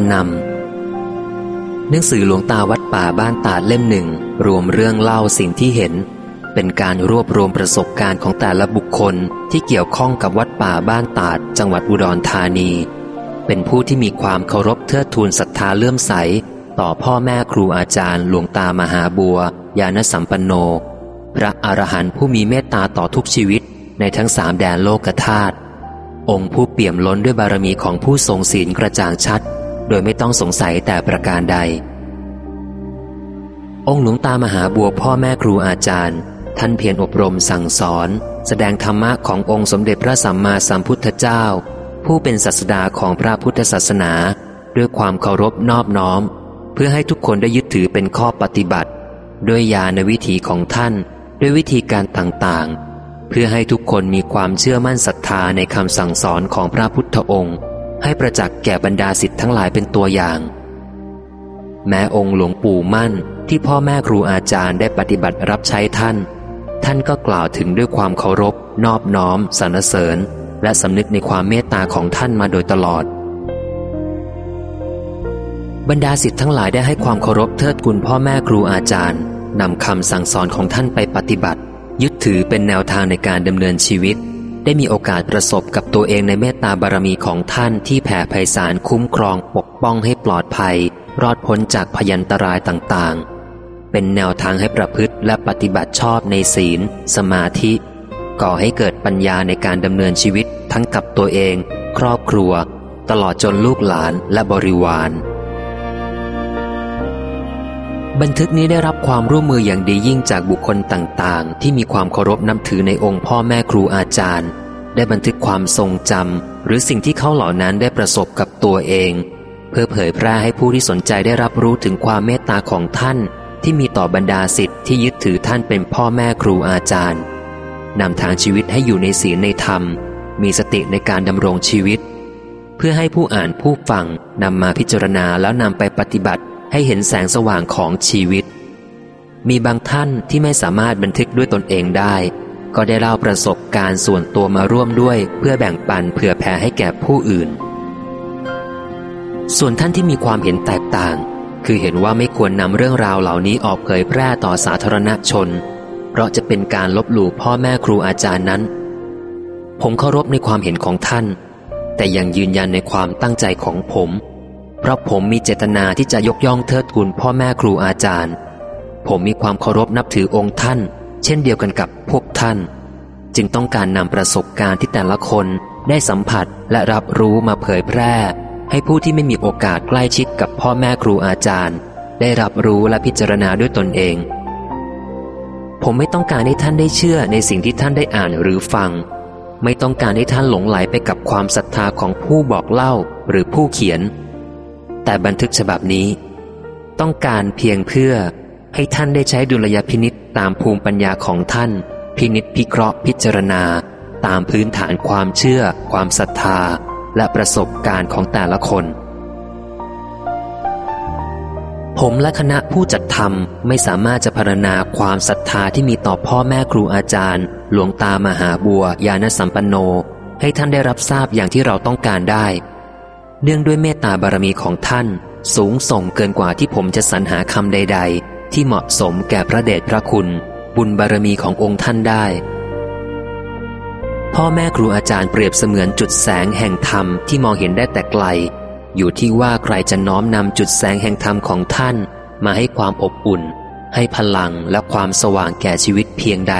ำนำหนังสือหลวงตาวัดป่าบ้านตาดเล่มหนึ่ง รวมเรื่องเล่าสิ่งที่เห็น เป็นการรวบรวมประสบการณ์ของแต่ละบุคคลที่เกี่ยวข้องกับวัดป่าบ้านตาด จังหวัดอุดรธานี เป็นผู้ที่มีความเคารพเทิดทูนศรัทธาเลื่อมใส ต่อพ่อแม่ครูอาจารย์ หลวงตามหาบัวยานสัมปันโน พระอรหันต์ผู้มีเมตตาต่อทุกชีวิต ในทั้งสามแดนโลกธาตุองค์ผู้เปี่ยมล้นด้วยบารมีของผู้ทรงศีลกระจ่างชัด โดยไม่ต้องสงสัยแต่ประการใด องค์หลวงตามหาบัวพ่อแม่ครูอาจารย์ ท่านเพียรอบรมสั่งสอน แสดงธรรมะขององค์สมเด็จพระสัมมาสัมพุทธเจ้า ผู้เป็นศาสดาของพระพุทธศาสนา ด้วยความเคารพนอบน้อม เพื่อให้ทุกคนได้ยึดถือเป็นข้อปฏิบัติ ด้วยญาณวิถีของท่านด้วยวิธีการต่างๆ เพื่อให้ทุกคนมีความเชื่อมั่นศรัทธาในคำสั่งสอนของพระพุทธองค์ ให้ประจักษ์แก่บรรดาสิทธิ์ทั้งหลายเป็นตัวอย่าง แม้องค์หลวงปู่มั่นที่พ่อแม่ครูอาจารย์ได้ปฏิบัติรับใช้ท่าน ท่านก็กล่าวถึงด้วยความเคารพ นอบน้อมสรรเสริญ และสำนึกในความเมตตาของท่านมาโดยตลอด บรรดาสิทธิ์ทั้งหลายได้ให้ความเคารพเทิดคุณพ่อแม่ครูอาจารย์นำคำสั่งสอนของท่านไปปฏิบัติ ยึดถือเป็นแนวทางในการดำเนินชีวิต ได้มีโอกาสประสบกับตัวเองในเมตตาบารมีของท่านที่แผ่ไพศาลคุ้มครองปกป้องให้ปลอดภัย รอดพ้นจากพยันตรายต่างๆ เป็นแนวทางให้ประพฤติและปฏิบัติชอบในศีล สมาธิ ก่อให้เกิดปัญญาในการดำเนินชีวิตทั้งกับตัวเอง ครอบครัว ตลอดจนลูกหลานและบริวาร บันทึกนี้ได้รับความร่วมมืออย่างดียิ่งจากบุคคลต่างๆ ที่มีความเคารพนับถือในองค์พ่อแม่ครูอาจารย์ ได้บันทึกความทรงจำหรือสิ่งที่เขาเหล่านั้นได้ประสบกับตัวเอง เพื่อเผยแพร่ให้ผู้ที่สนใจได้รับรู้ถึงความเมตตาของท่าน ที่มีต่อบรรดาสิทธิ์ที่ยึดถือท่านเป็นพ่อแม่ครูอาจารย์นำทางชีวิตให้อยู่ในศีลในธรรม มีสติในการดำรงชีวิต เพื่อให้ผู้อ่านผู้ฟังนำมาพิจารณาแล้วนำไปปฏิบัติ ให้เห็นแสงสว่างของชีวิต มีบางท่านที่ไม่สามารถบันทึกด้วยตนเองได้ ก็ได้เล่าประสบการณ์ส่วนตัวมาร่วมด้วย เพื่อแบ่งปันเผื่อแผ่ให้แก่ผู้อื่น ส่วนท่านที่มีความเห็นแตกต่าง คือเห็นว่าไม่ควรนำเรื่องราวเหล่านี้ออกเผยแพร่ต่อสาธารณชน เพราะจะเป็นการลบหลู่พ่อแม่ครูอาจารย์นั้น ผมเคารพในความเห็นของท่าน แต่ยังยืนยันในความตั้งใจของผม เพราะผมมีเจตนาที่จะยกย่องเทิดทูนพ่อแม่ครูอาจารย์ ผมมีความเคารพนับถือองค์ท่าน เช่นเดียวกันกับพวกท่าน จึงต้องการนำประสบการณ์ที่แต่ละคนได้สัมผัสและรับรู้มาเผยแพร่ ให้ผู้ที่ไม่มีโอกาสใกล้ชิดกับพ่อแม่ครูอาจารย์ ได้รับรู้และพิจารณาด้วยตนเอง ผมไม่ต้องการให้ท่านได้เชื่อในสิ่งที่ท่านได้อ่านหรือฟัง ไม่ต้องการให้ท่านหลงไหลไปกับความศรัทธาของผู้บอกเล่าหรือผู้เขียน แต่บันทึกฉบับนี้ ต้องการเพียงเพื่อให้ท่านได้ใช้ดุลยพินิษตามภูมิปัญญาของท่าน พินิษพิเคราะห์พิจารณา ตามพื้นฐานความเชื่อ ความศรัทธา และประสบการณ์ของแต่ละคน ผมและคณะผู้จัดทำไม่สามารถจะพรรณนาความศรัทธาที่มีต่อพ่อแม่ครูอาจารย์ หลวงตามหาบัวยานสัมปันโน ให้ท่านได้รับทราบอย่างที่เราต้องการได้ เนื่องด้วยเมตตาบารมีของท่าน สูงส่งเกินกว่าที่ผมจะสรรหาคำใด ๆ ที่เหมาะสมแก่พระเดชพระคุณ บุญบารมีขององค์ท่านได้ พ่อแม่ครูอาจารย์เปรียบเสมือนจุดแสงแห่งธรรมที่มองเห็นได้แต่ไกล อยู่ที่ว่าใครจะน้อมนำจุดแสงแห่งธรรมของท่านมาให้ความอบอุ่น ให้พลังและความสว่างแก่ชีวิตเพียงใด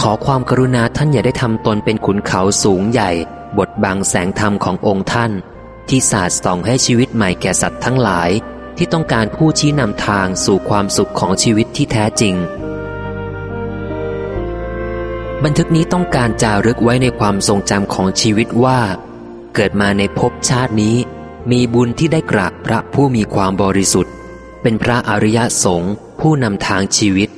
ขอความกรุณาท่านอย่าได้ทำตนเป็นขุนเขาสูงใหญ่ บดบังแสงธรรมขององค์ท่าน ที่สาดส่องให้ชีวิตใหม่แก่สัตว์ทั้งหลาย ที่ต้องการผู้ชี้นำทางสู่ความสุขของชีวิตที่แท้จริง บันทึกนี้ต้องการจารึกไว้ในความทรงจำของชีวิตว่า เกิดมาในภพชาตินี้ มีบุญที่ได้กราบพระผู้มีความบริสุทธิ์ เป็นพระอริยสงฆ์ผู้นำทางชีวิต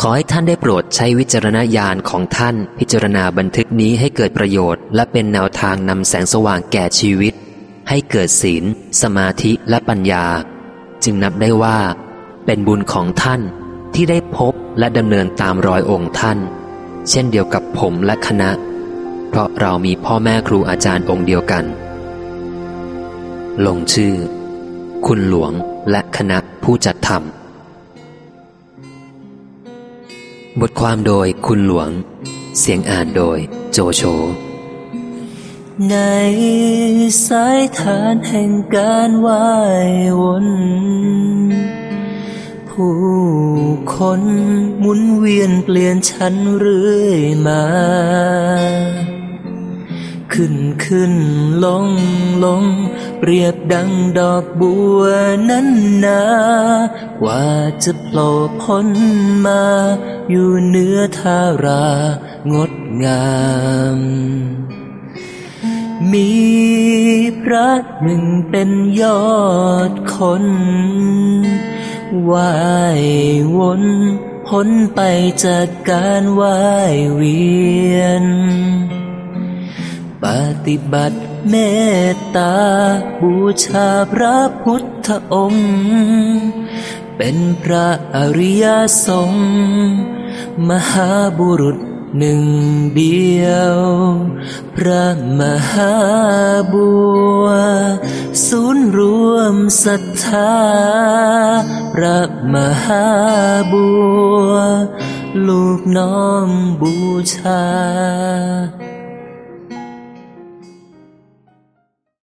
ขอให้ท่านได้โปรดใช้วิจารณญาณของท่าน พิจารณาบันทึกนี้ให้เกิดประโยชน์ และเป็นแนวทางนำแสงสว่างแก่ชีวิต ให้เกิดศีล สมาธิและปัญญา จึงนับได้ว่า เป็นบุญของท่านที่ได้พบและดำเนินตามรอยองค์ท่าน เช่นเดียวกับผมและคณะ เพราะเรามีพ่อแม่ครูอาจารย์องค์เดียวกัน ลงชื่อ คุณหลวงและคณะผู้จัดทำ บทความโดยคุณหลวง เสียงอ่านโดยโจโฉในสายทานแห่งการว่ายวน ผู้คนหมุนเวียนเปลี่ยนชั้นเรื่อยมา ขึ้นขึ้นลงลง เปรียบดังดอกบัวนั้นนากว่าจะโผล่พ้นมา อยู่เหนือทารางดงาม มีพระหนึ่งเป็นยอดคนว่ายวนพ้นไปจากการว่ายเวียน ปฏิบัติเมตตาบูชาพระพุทธองค์ เป็นพระอริยสงฆ์มหาบุรุษหนึ่งเดียว พระมหาบัว ศูนย์รวมศรัทธา พระมหาบัว ลูกน้อมบูชา